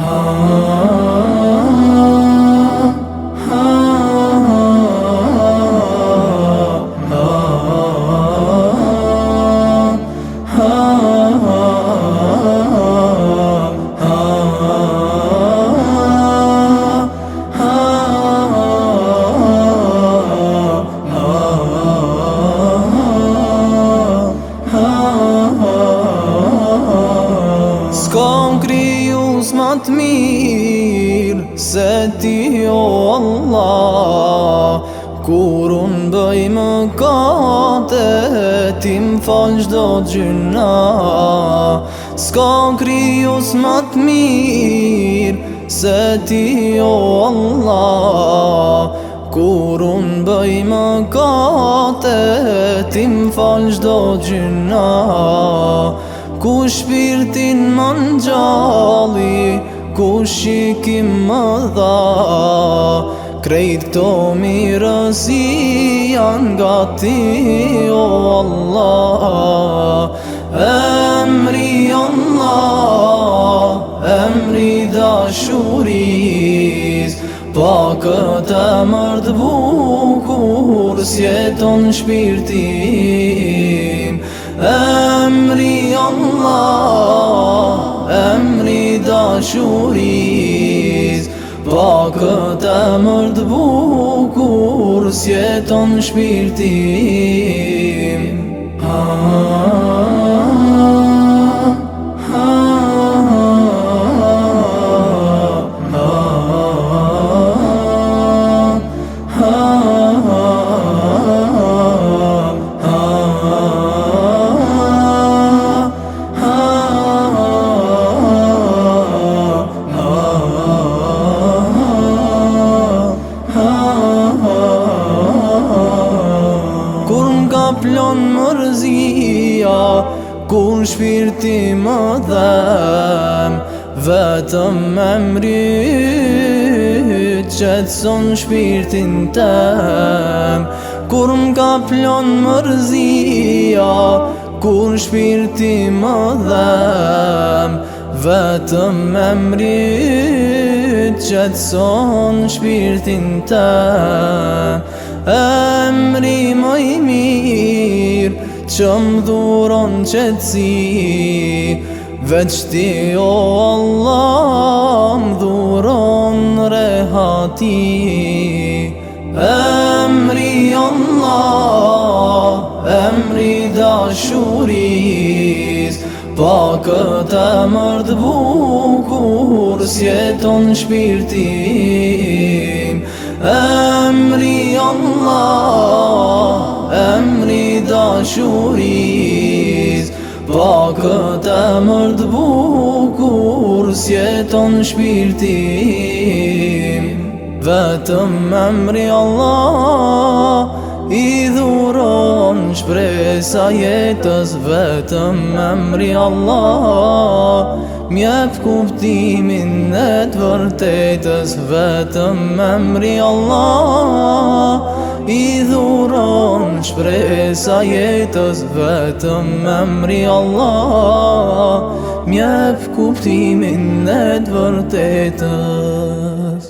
Oh. mos ma të mirë Se ti jo Allah Kur unë bëj më kate Ti më falë gjdo gjyna Ska kryus ma të mirë Se ti jo Allah Kur unë bëj më kate Ti më falë gjdo gjyna Ku shpirtin më në ku shikim më dha krejtë të mirës i janë nga ti o Allah Emri Allah Emri dashuris pa këtë mërdë bukur sjeton shpirtin Emri Allah Da shurit Pa po këtë mërë bukur Sjeton shpirtim Ha ah, plon mërzia Ku në shpirti më dhem Vetëm me mri Qetëson son shpirtin tem Kur më ka plon mërzia Ku në shpirti më dhem Vetëm me mri Qetëson son shpirtin tem Emri më i mi që më dhuron qëtësi veç ti o Allah më dhuron reha ti Emri Allah Emri dashuris pa këtë më bukur sjeton shpirtim Emri Allah të bukur sjeton shpirtin Vetëm me Allah i dhuron shpresa jetës Vetëm me Allah mjef kuptimin e të vërtetës Vetëm me Allah i dhuron shpresa jetës shpresa jetës vetëm emri Allah Mjef kuptimin e të vërtetës